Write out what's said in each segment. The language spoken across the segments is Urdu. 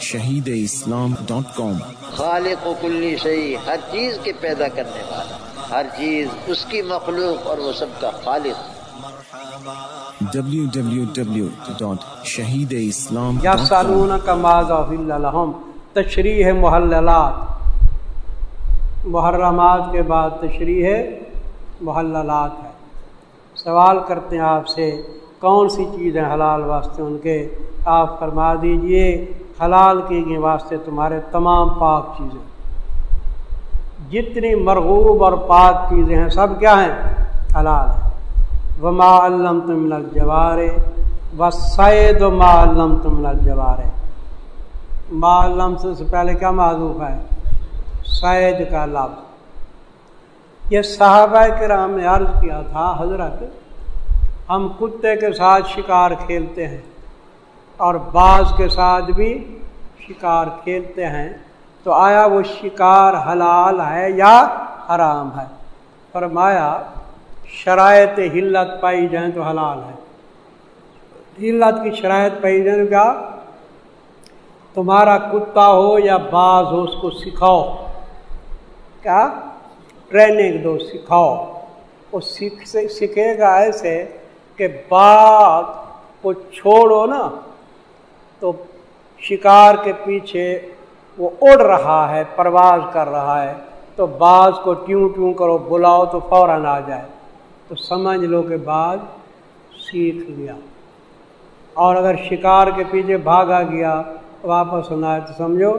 شہید اسلام ڈاٹ کام خالق و کلی شہی ہر چیز کے پیدا کرنے والا ہر چیز اس کی مخلوق اور وہ سب کا خالق۔ www.shahideislam.com یا سالون کا ماضا الحم تشریح محللات۔ محرمات کے بعد تشریح محللات ہے۔ سوال کرتے ہیں آپ سے کون سی چیزیں حلال واسطے ان کے؟ آپ فرما دیجیے۔ حلال کی گئی واسطے تمہارے تمام پاک چیزیں۔ جتنی مرغوب اور پاک چیزیں ہیں، سب کیا ہیں؟ حلال ہیں۔ وما علم تم الجوار و سید و ما علم تم الجوار۔ ما علم سے پہلے کیا معذوف ہے؟ سید کا لفظ۔ یہ صحابہ کرام نے عرض کیا تھا، حضرت، ہم کتے کے ساتھ شکار کھیلتے ہیں۔ اور بعض کے ساتھ بھی شکار کھیلتے ہیں تو آیا وہ شکار حلال ہے یا حرام ہے؟ فرمایا، شرائط ہلت پائی جائیں تو حلال ہے۔ ہلت کی شرائط پائی جائیں کیا؟ تمہارا کتا ہو یا بعض ہو اس کو سکھاؤ۔ کیا؟ ٹریننگ دو، سکھاؤ۔ وہ سیکھ، سیکھے گا ایسے کہ بعض کو چھوڑو نا۔ تو شکار کے پیچھے وہ اڑ رہا ہے، پرواز کر رہا ہے۔ تو بعض کو ٹیوں ٹیوں کرو، بلاؤ تو فوراً آ جائے۔ تو سمجھ لو کہ بعض سیکھ لیا۔ اور اگر شکار کے پیچھے بھاگا گیا، واپس ہونا ہے تو سمجھو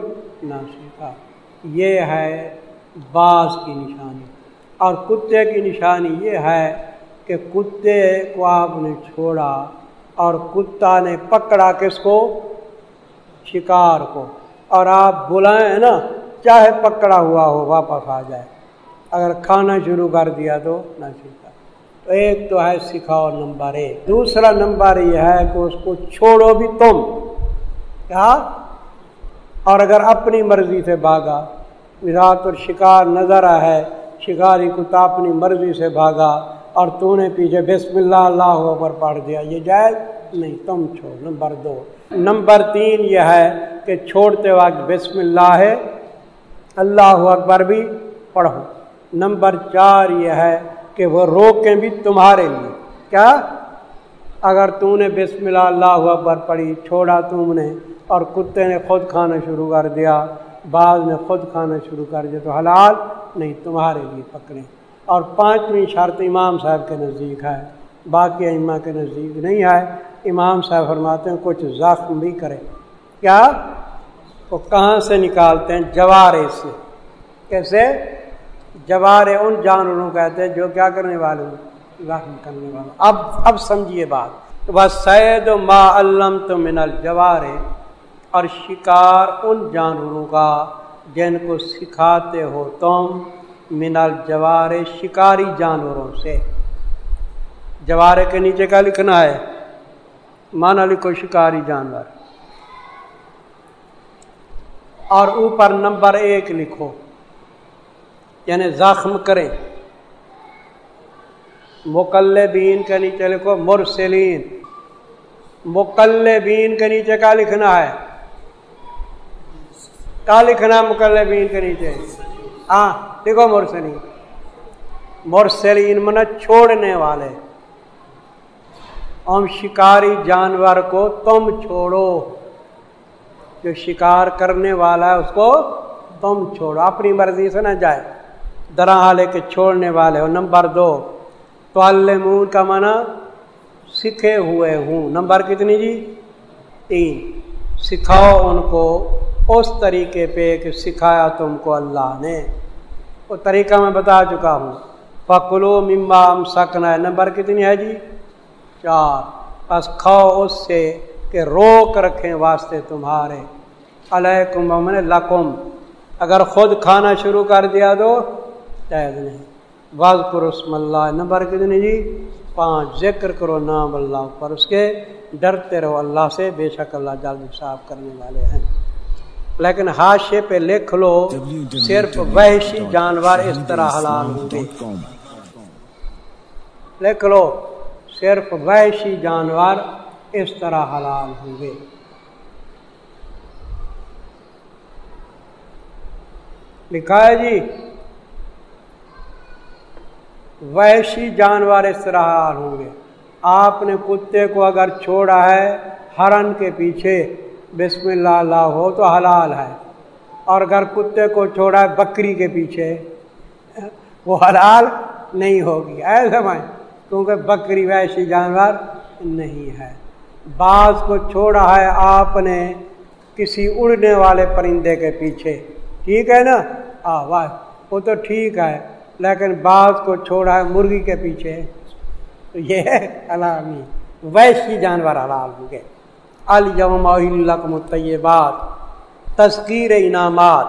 نہ سیکھا۔ یہ ہے بعض کی نشانی۔ اور کتے کی نشانی یہ ہے کہ کتے کو آپ نے چھوڑا اور کتا نے پکڑا کس کو، شکار کو۔ اور آپ بلائیں نا، چاہے پکڑا ہوا ہو، واپس آ جائے۔ اگر کھانا شروع کر دیا تو نہ سیکھا۔ تو ایک تو ہے سکھاؤ نمبر ایک۔ دوسرا نمبر یہ ہے کہ اس کو چھوڑو بھی تم۔ کیا؟ اور اگر اپنی مرضی سے بھاگا رات اور شکار نظر ہے شکاری کتا اپنی مرضی سے بھاگا۔ اور تو نے پیچھے بسم اللہ اللہ پر پڑھ دیا۔ یہ جائز نہیں، تم چھوڑ نمبر دو۔ نمبر تین یہ ہے کہ چھوڑتے وقت بسم اللہ ہے، اللہ اکبر بھی پڑھو۔ نمبر چار یہ ہے کہ وہ روکیں بھی تمہارے لیے۔ کیا؟ اگر تو نے بسم اللہ اللہ اکبر پڑھی، چھوڑا تم نے اور کتے نے خود کھانا شروع کر دیا بعض نے خود کھانا شروع کر دیا تو حلال نہیں، تمہارے لیے پکڑیں اور پانچویں شرط امام صاحب کے نزدیک ہے، باقی اما کے نزدیک نہیں ہے۔ امام صاحب فرماتے ہیں، کچھ زخم بھی کرے کیا؟ وہ کہاں سے نکالتے ہیں؟ جوارے سے۔ کیسے؟ جوارے ان جانوروں کہتے ہیں جو کیا کرنے والے زخم کرنے والے۔ اب اب سمجھیے بات۔ تو بس سید و ما علم تو من الجوارے اور شکار ان جانوروں کا جن کو سکھاتے ہو تم من الجوارے شکاری جانوروں سے۔ جوارے کے نیچے کا لکھنا ہے؟ مانا لکھو شکاری جانور۔ اور اوپر نمبر ایک لکھو یعنی زخم کرے۔ مکل بین کے نیچے لکھو، مرسلین۔ مکل بین کے نیچے کا لکھنا ہے؟ کا لکھنا مکل بین کے نیچے؟ ہاں لکھو مرسلین مرسلین من چھوڑنے والے۔ ہم شکاری جانور کو تم چھوڑو۔ جو شکار کرنے والا ہے اس کو تم چھوڑو۔ اپنی مرضی سے نہ جائے۔ درا لے کے چھوڑنے والے ہو۔ نمبر دو۔ تو المون کا منع سکھے ہوئے ہوں۔ نمبر کتنی جی؟ تین۔ سکھاؤ ان کو۔ اس طریقے پہ کہ سکھایا تم کو اللہ نے۔ وہ طریقہ میں بتا چکا ہوں۔ پکلو ممبا سکنا ہے نمبر کتنی ہے جی؟ چار۔ بس کھاؤ اس سے کہ روک رکھیں واسطے تمہارے۔ علیکم امن لکم۔ اگر خود کھانا شروع کر دیا تو جائز نہیں۔ اللہ نمبر کتنی جی؟ پانچ۔ ذکر کرو نام اللہ پر، اس کے ڈرتے رہو۔ اللہ سے بے شک اللہ جلد صاف کرنے والے ہیں۔ لیکن حاشے پہ لکھ لو صرف وحشی جانور اس طرح حلال ہوں گے لکھ لو صرف وحشی جانور اس طرح حلال ہوں گے لکھا ہے جی وحشی جانور اس طرح ہوں گے۔ آپ نے کتے کو اگر چھوڑا ہے ہرن کے پیچھے بسم اللہ اللہ ہو تو حلال ہے۔ اور اگر کتے کو چھوڑا ہے بکری کے پیچھے، وہ حلال نہیں ہوگی۔ ایسے میں کیونکہ بکری ویسی جانور نہیں ہے۔ بعض کو چھوڑا ہے آپ نے کسی اڑنے والے پرندے کے پیچھے۔ ٹھیک ہے نا؟ آ واہ، وہ تو ٹھیک ہے۔ لیکن بعض کو چھوڑا ہے مرغی کے پیچھے۔ تو یہ ہے حلال نہیں ویسی جانور حلال ہوں گے۔ الجم القم طیبات تذکیر انعامات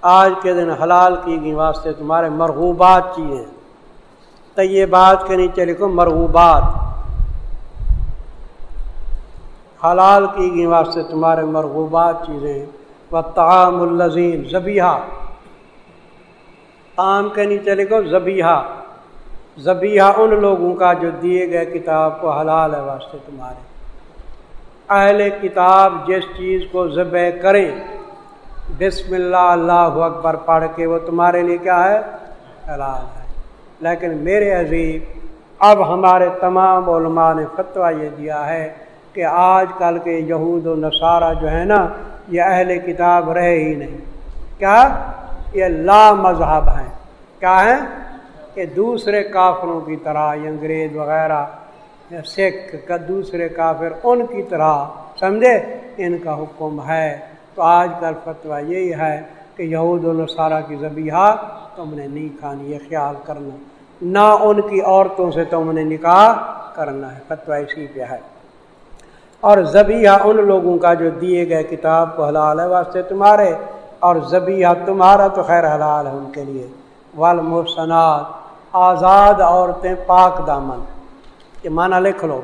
آج کے دن حلال کی گئی واسطے تمہارے مرغوبات چیزیں طیبات کے نیچے لکھو مرغوبات۔ حلال کی گئی واسطے تمہارے مرغوبات چیزیں و تعام الزین زبیحہ عام کے نیچے لکھو زبیحہ زبیحہ ان لوگوں کا جو دیے گئے کتاب کو حلال ہے، واسطے تمہارے۔ اہل کتاب جس چیز کو ذبح کریں۔ بسم اللہ اللہ اکبر پڑھ کے وہ تمہارے لیے کیا ہے؟ حلال ہے۔ لیکن میرے عزیز، اب ہمارے تمام علماء نے فتویٰ یہ دیا ہے کہ آج کل کے یہود و نصارہ جو ہے نا، یہ اہل کتاب رہے ہی نہیں۔ کیا؟ یہ لا مذہب ہیں۔ کیا ہیں؟ کہ دوسرے کافروں کی طرح، یہ انگریز وغیرہ سکھ کا دوسرے کافر، ان کی طرح، سمجھے؟ ان کا حکم ہے۔ تو آج کل فتویٰ یہی ہے کہ یہود و نصارہ کی زبیحہ تم نے نہیں کھانی، یہ خیال کرنا۔ نہ ان کی عورتوں سے تم نے نکاح کرنا ہے، فتویٰ اسی پہ ہے۔ اور زبیحہ ان لوگوں کا جو دیے گئے کتاب کو حلال ہے، واسطے تمہارے۔ اور زبیحہ تمہارا تو خیر حلال ہے ان کے لیے۔ والمحسنات، آزاد عورتیں پاک دامن۔ یہ معنی لکھ لو۔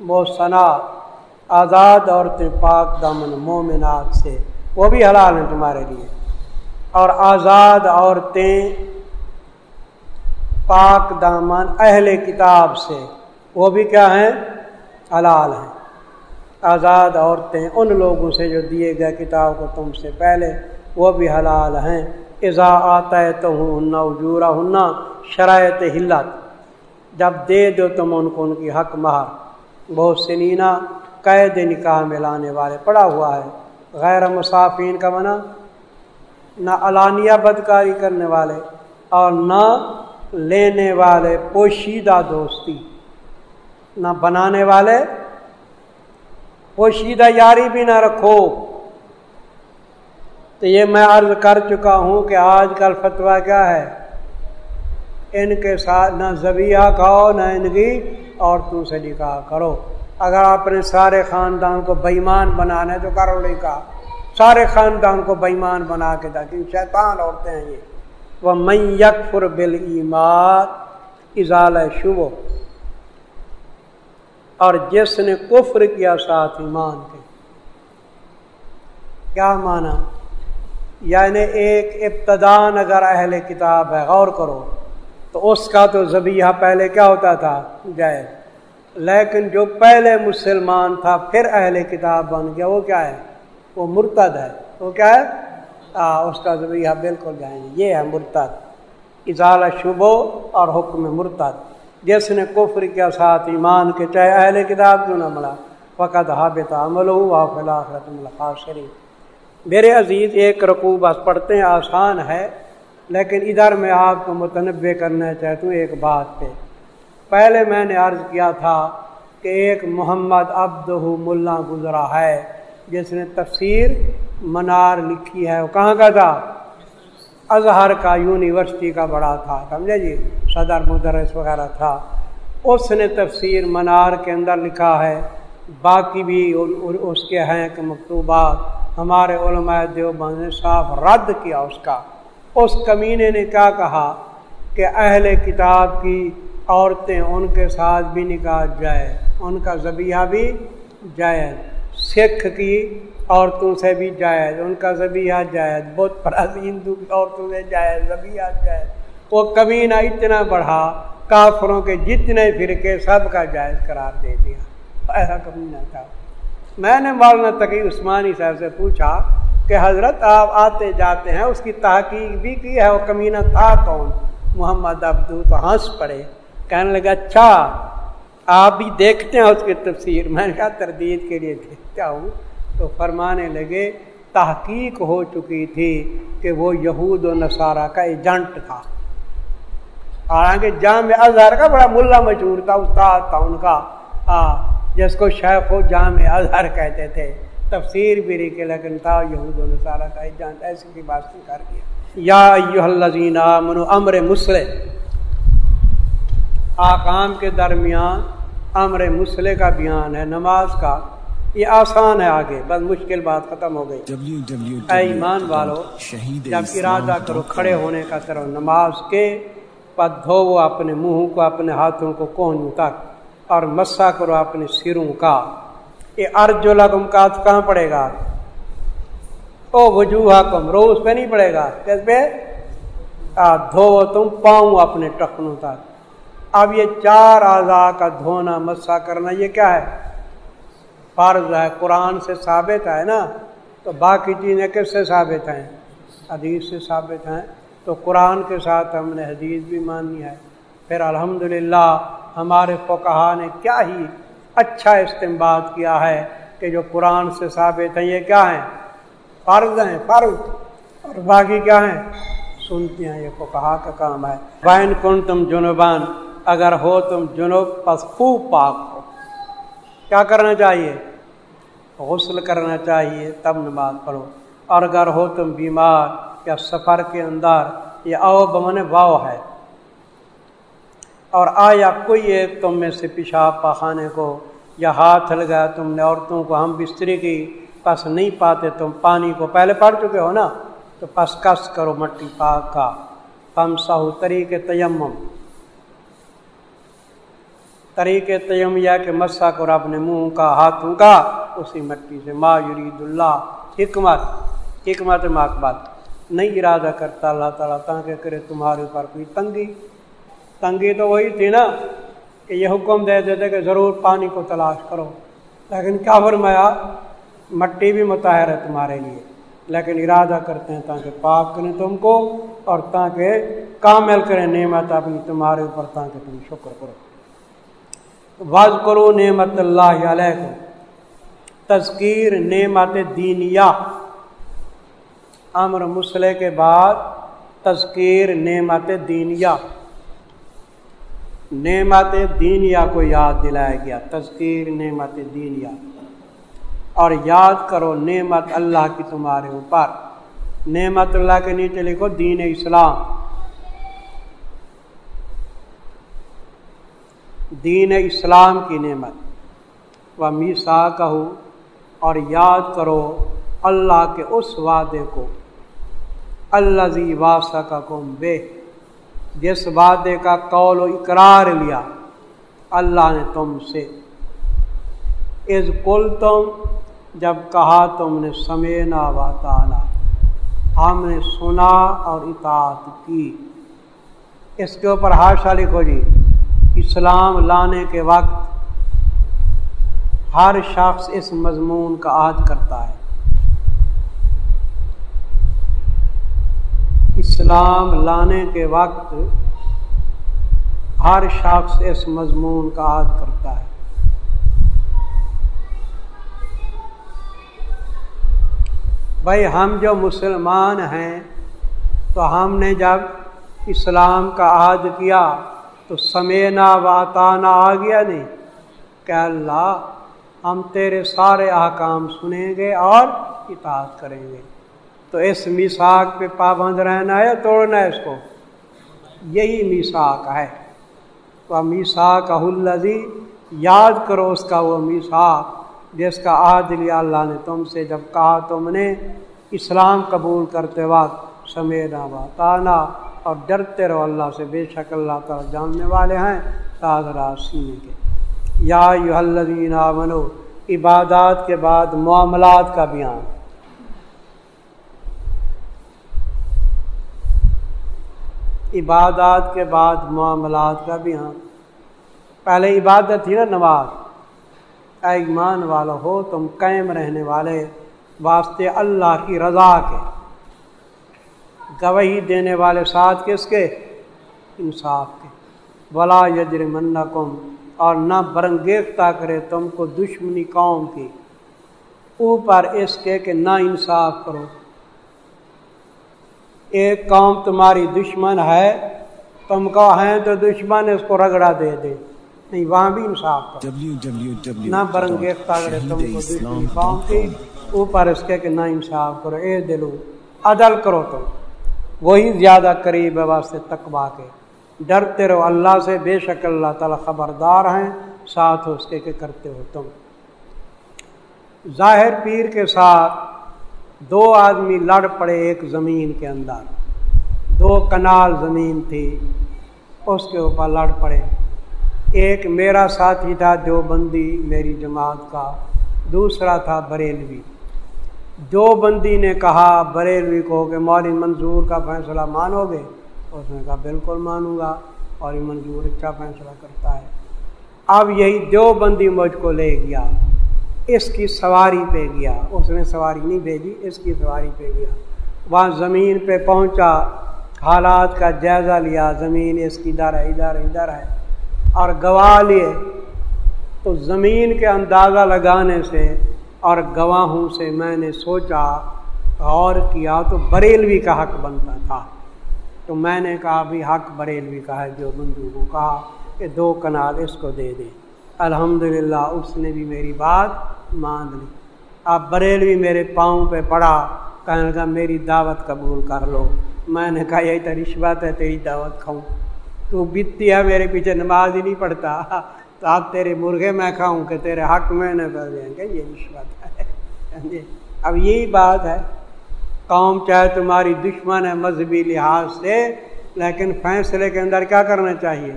محسنات آزاد عورتیں پاک دامن مومنات سے، وہ بھی حلال ہیں تمہارے لیے۔ اور آزاد عورتیں پاک دامن اہل کتاب سے، وہ بھی کیا ہیں؟ حلال ہیں۔ آزاد عورتیں ان لوگوں سے جو دیے گئے کتاب کو تم سے پہلے، وہ بھی حلال ہیں۔ ازا آتا ہے تو ہن اجورا ہننا شرائط ہلت۔ جب دے دو تم ان کو ان کی حق مہر بہت سنینا قید نکاح میں لانے والے پڑا ہوا ہے۔ غیر مسافین کا منع۔ نہ علانیہ بدکاری کرنے والے اور نہ لینے والے پوشیدہ دوستی۔ نہ بنانے والے پوشیدہ یاری بھی نہ رکھو۔ تو یہ میں عرض کر چکا ہوں کہ آج کل فتویٰ کیا ہے؟ ان کے ساتھ نہ زبیہ کھاؤ نہ ان کی عورتوں سے نکاح کرو۔ اگر آپ نے سارے خاندان کو بےمان بنانا ہے تو کرو نکاح سارے خاندان کو بےمان بنا کے تاکہ شیطان عورتیں ہیں یہ۔ وہ میں یکفر بل ایمات اضال شبو اور جس نے کفر کیا ساتھ ایمان کے۔ کیا مانا یعنی ایک ابتدان اگر اہل کتاب ہے، غور کرو۔ تو اس کا تو زبیہ پہلے کیا ہوتا تھا؟ جائز لیکن جو پہلے مسلمان تھا پھر اہل کتاب بن گیا وہ کیا ہے؟ وہ مرتد ہے۔ وہ کیا ہے؟ آ, اس کا زبیہ بالکل جائیں یہ ہے مرتد۔ اضالہ شبو اور حکم مرتد۔ جس نے کفر کیا ساتھ ایمان کے چاہے اہل کتاب کیوں نہ ملا؟ فقط حابط عمل ہو فلاخرت شریف میرے عزیز ایک رقو بس پڑھتے ہیں آسان ہے۔ لیکن ادھر میں آپ کو متنوع کرنا چاہتا ہوں ایک بات پہ۔ پہلے میں نے عرض کیا تھا کہ ایک محمد عبد ملا گزرا ہے، جس نے تفسیر منار لکھی ہے۔ وہ کہاں کا تھا؟ اظہر کا، یونیورسٹی کا بڑا تھا، سمجھے جی؟ صدر، مدرس وغیرہ تھا۔ اس نے تفسیر منار کے اندر لکھا ہے۔ باقی بھی اس کے ہیں کہ مکتوبات۔ ہمارے علماء دیوبند نے صاف رد کیا اس کا۔ اس کمینے نے کیا کہا کہ اہل کتاب کی عورتیں ان کے ساتھ بھی نکاح جائے، ان کا ذبیحہ بھی جائز سکھ کی عورتوں سے بھی جائز ان کا ذبیحہ جائز بہت پراسی ہندو کی عورتوں سے جائز ذبیحہ جائز وہ کمینہ اتنا بڑھا، کافروں کے جتنے فرقے سب کا جائز قرار دے دیا۔ ایسا کمینہ تھا۔ میں نے مولانا تقی عثمانی صاحب سے پوچھا کہ حضرت آپ آتے جاتے ہیں، اس کی تحقیق بھی کی ہے وہ کمینہ تھا کون؟ محمد ابدو تو ہنس پڑے، کہنے لگا اچھا آپ بھی دیکھتے ہیں اس کی تفسیر، میں نے کہا، تردید کے لیے دیکھتا ہوں۔ تو فرمانے لگے، تحقیق ہو چکی تھی کہ وہ یہود و نصارہ کا ایجنٹ تھا۔ حالانکہ جامع اظہر کا بڑا ملا مشہور تھا، استاد تھا ان کا۔ جس کو شیخ و جامع اظہر کہتے تھے۔ تفسیر بھی رہی کہ لیکن تھا یہود و نصارہ کا ایجنٹ ایسی کی بات نہیں کر دیا یا ایوہ الذین آمنوا امر مسلح آکام کے درمیان امر مسلح کا بیان ہے نماز کا۔ یہ آسان ہے آگے بس مشکل بات ختم ہو گئی۔ اے ایمان والو جب ارادہ کرو کھڑے ہونے کا کرو نماز کے پد دھو اپنے منہ کو اپنے ہاتھوں کو کونوں تک اور مسا کرو اپنے سروں کا۔ یہ ارج لگم کا کہاں پڑے گا؟ او وجوہ کم، روز پہ نہیں پڑے گا۔ کس پہ؟ دھو تم پاؤں اپنے ٹخنوں تک۔ اب یہ چار اعضاء کا دھونا مسا کرنا، یہ کیا ہے؟ فرض ہے، قرآن سے ثابت ہے نا؟ تو باقی چیزیں کس سے ثابت ہیں؟ حدیث سے ثابت ہیں۔ تو قرآن کے ساتھ ہم نے حدیث بھی مانی ہے۔ پھر الحمدللہ، ہمارے فقہا نے کیا ہی اچھا استعمال کیا ہے کہ جو قرآن سے ثابت ہیں، یہ کیا ہیں؟ فرض ہیں، فرض۔ اور باقی کیا ہیں؟ سنتی ہیں، یہ فقہا کا کام ہے۔ بین کن تم جنوبان اگر ہو تم جنوب پس خوب پاک ہو۔ کیا کرنا چاہیے؟ غسل کرنا چاہیے، تب نماز پڑھو۔ اور اگر ہو تم بیمار یا سفر کے اندر، یہ او بمن واؤ ہے۔ اور آیا کوئی ایک تم میں سے پیشاب پخانے کو یا ہاتھ لگایا تم نے عورتوں کو ہم بستری کی، پس نہیں پاتے تم، پانی کو پہلے پڑھ چکے ہو نا؟ تو پس کس کرو مٹی پاک کا؟ پم سہو طریقے تیمم طریقے تیم یا کہ مسا کرو اپنے منہ کا، ہاتھوں کا، اسی مٹی سے۔ ما یرید اللہ حکمت حکمت مقبت۔ نہیں ارادہ کرتا اللہ تعالیٰ تاکہ کرے تمہارے اوپر کوئی تنگی۔ تنگی تو وہی تھی نا کہ یہ حکم دے دیتے کہ ضرور پانی کو تلاش کرو۔ لیکن کیا فرمایا؟ مٹی بھی متحر ہے تمہارے لیے، لیکن ارادہ کرتے ہیں تاکہ پاک کریں تم کو اور تاکہ کامل کریں نعمت اپنی تمہارے اوپر، تاکہ تم شکر کرو۔ واض کرو نعمت اللہ علیہ کو تذکیر نعمت دینیا امر مسئلے کے بعد تذکیر نعمت دینیا نعمت دینیا کو یاد دلایا گیا، تذکیر، نعمت دینیا اور یاد کرو نعمت اللہ کی تمہارے اوپر۔ نعمت اللہ کے نیچے لکھو دین اسلام۔ دین اسلام کی نعمت۔ و میسا کہو اور یاد کرو اللہ کے اس وعدے کو۔ اللہ زی واسا کا کم بے جس وعدے کا قول و اقرار لیا، اللہ نے تم سے۔ از کل تم جب کہا تم نے، سمینا و تعالی ہم نے سنا اور اطاعت کی۔ اس کے اوپر ہاشا لکھو جی اسلام لانے کے وقت ہر شخص اس مضمون کا عہد کرتا ہے۔ اسلام لانے کے وقت ہر شخص اس مضمون کا عاد کرتا ہے۔ بھائی ہم جو مسلمان ہیں تو ہم نے جب اسلام کا عہد کیا تو سمینا واتانا آ گیا نہیں؟ کہ اللہ ہم تیرے سارے احکام سنیں گے اور اطاعت کریں گے۔ تو اس میساک پہ پابند رہنا ہے یا توڑنا ہے اس کو۔ یہی میساک ہے۔ تو میساک الزی یاد کرو اس کا وہ میساک جس کا عاد لیا اللہ نے تم سے جب کہا تم نے، اسلام قبول کرتے وقت سمینا و تانا اور ڈرتے رہو اللہ سے، بے شک اللہ تعالیٰ جاننے والے ہیں۔ تاجرا سینے کے۔ یا یو الدین منو عبادات کے بعد معاملات کا بیان۔ عبادات کے بعد معاملات کا بھی ہاں۔ پہلے عبادت تھی نا نماز۔ ایمان والا ہو، تم قائم رہنے والے واسطے اللہ کی رضا کے۔ گواہی دینے والے ساتھ کس کے؟ انصاف کے۔ بلا یجر منکم اور نہ برنگیختہ کرے تم کو دشمنی قوم کی۔ اوپر اس کے کہ نہ انصاف کرو۔ ایک قوم تمہاری دشمن ہے، تم کو ہیں تو دشمن اس کو رگڑا دے دے۔ نہیں، وہاں بھی انصاف نہ برنگیختہ تم کو دشمنی قوم کی، اوپر اس کے کہ نہ انصاف کرو۔ اے دلو، عدل کرو تم۔ وہی زیادہ قریب ہے واسطے تقوا کے۔ ڈرتے رہو۔ اللہ سے بے شک اللہ تعالیٰ خبردار ہیں۔ ساتھ اس کے کہ کرتے ہو تم۔ ظاہر پیر کے ساتھ دو آدمی لڑ پڑے ایک زمین کے اندر۔ دو کنال زمین تھی، اس کے اوپر لڑ پڑے۔ ایک میرا ساتھی تھا جو بندی میری جماعت کا۔ دوسرا تھا بریلوی۔ جو بندی نے کہا، بریلوی کو کہ مولوی منظور کا فیصلہ مانو گے؟ اس نے کہا، بالکل مانوں گا۔ اور یہ منظور اچھا فیصلہ کرتا ہے۔ اب یہی دو بندی مجھ کو لے گیا۔ اس کی سواری پہ گیا۔ اس نے سواری نہیں بھیجی، اس کی سواری پہ گیا۔ وہاں زمین پہ پہنچا، حالات کا جائزہ لیا۔ زمین اس کی ادھر ہے، ادھر ادھر ہے۔ اور گواہ لیے۔ تو زمین کے اندازہ لگانے سے اور گواہوں سے میں نے سوچا، غور کیا تو بریلوی کا حق بنتا تھا۔ تو میں نے کہا، بھی حق بریلوی کا ہے، جو بندو کو کہا کہ دو کنال اس کو دے دیں۔ الحمدللہ، اس نے بھی میری بات مان لی۔ اب بریلوی میرے پاؤں پہ پڑا، کہنے لگا، میری دعوت قبول کر لو۔ میں نے کہا، یہی تو رشوت ہے، تیری دعوت کھاؤں۔ تو بیتی ہے، میرے پیچھے نماز ہی نہیں پڑھتا۔ تو آپ تیرے مرغے میں کھاؤں کہ تیرے حق میں نے کر دیں گے یہ رشوت ہے۔ جی۔ اب یہی بات ہے۔ قوم چاہے تمہاری دشمن ہے مذہبی لحاظ سے، لیکن فیصلے کے اندر کیا کرنا چاہیے؟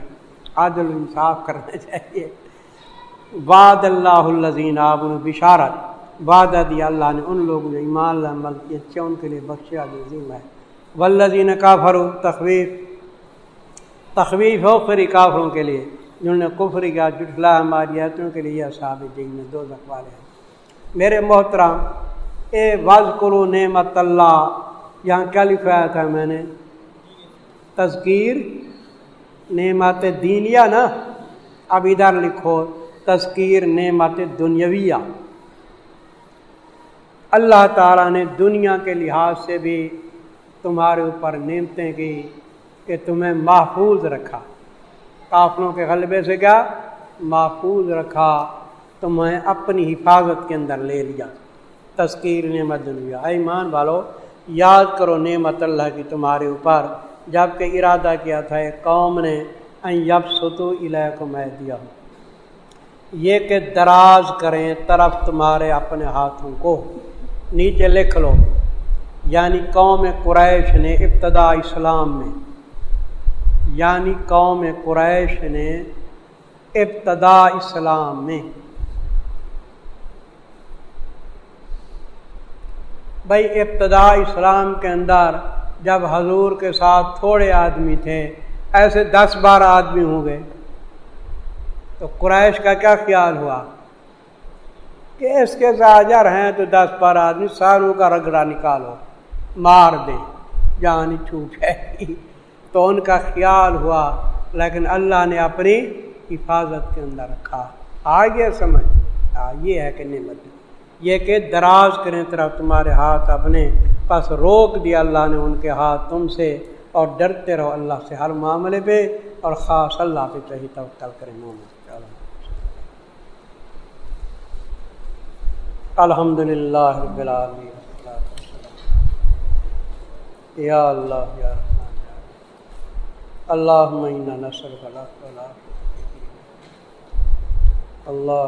عادل انصاف کرنا چاہیے۔ وعد اللہ الزین آب بشارت۔ وعدہ دیا اللہ نے ان لوگوں نے ایمان عمل کی اچھے ان کے لیے بخشیا عظیم ہے ولزین کا فرو تخویف۔ تخویف ہو فری کافروں کے لیے۔ جنہوں نے کفری کیا جٹلا ہماری ایتوں کے لیے صاحب جی میں دو والے ہیں۔ میرے محترم، اے وز کرو نعمت اللہ۔ یہاں کیا لکھوایا تھا میں نے؟ تذکیر، نعمت دینیا نا؟ اب ادھر لکھو۔ تذکیر نعمت دنیاویہ۔ اللہ تعالیٰ نے دنیا کے لحاظ سے بھی تمہارے اوپر نعمتیں کی کہ تمہیں محفوظ رکھا۔ کافلوں کے غلبے سے کیا؟ محفوظ رکھا، تمہیں اپنی حفاظت کے اندر لے لیا۔ تذکیر نعمت دنیا ایمان والو، یاد کرو نعمت اللہ کی تمہارے اوپر۔ جبکہ ارادہ کیا تھا قوم نے یب ستو علیہ کو میں دیا ہوں یہ کہ دراز کریں، طرف تمہارے اپنے ہاتھوں کو۔ نیچے لکھ لو۔ یعنی قوم قریش نے ابتدا اسلام میں یعنی قوم قریش نے ابتدا اسلام میں۔ بھائی ابتدا اسلام کے اندر جب حضور کے ساتھ تھوڑے آدمی تھے، ایسے دس بارہ آدمی ہوں گے۔ تو قریش کا کیا خیال ہوا؟ کہ اس کے زاجر ہیں تو دس بارہ آدمی ساروں کا رگڑا نکالو، مار دیں جان چھوٹ ہے تو ان کا خیال ہوا، لیکن اللہ نے اپنی حفاظت کے اندر رکھا۔ آگے سمجھ۔ آ، یہ ہے کہ نعمت۔ یہ کہ دراز کریں طرف تمہارے ہاتھ اپنے، پس روک دیا اللہ نے ان کے ہاتھ تم سے، اور ڈرتے رہو اللہ سے ہر معاملے پہ، اور خاص اللہ پہ چاہیے توکل کریں محمد الحمد للہ رب العالمین یا اللہ یا اللہ مہینہ نسل اللہ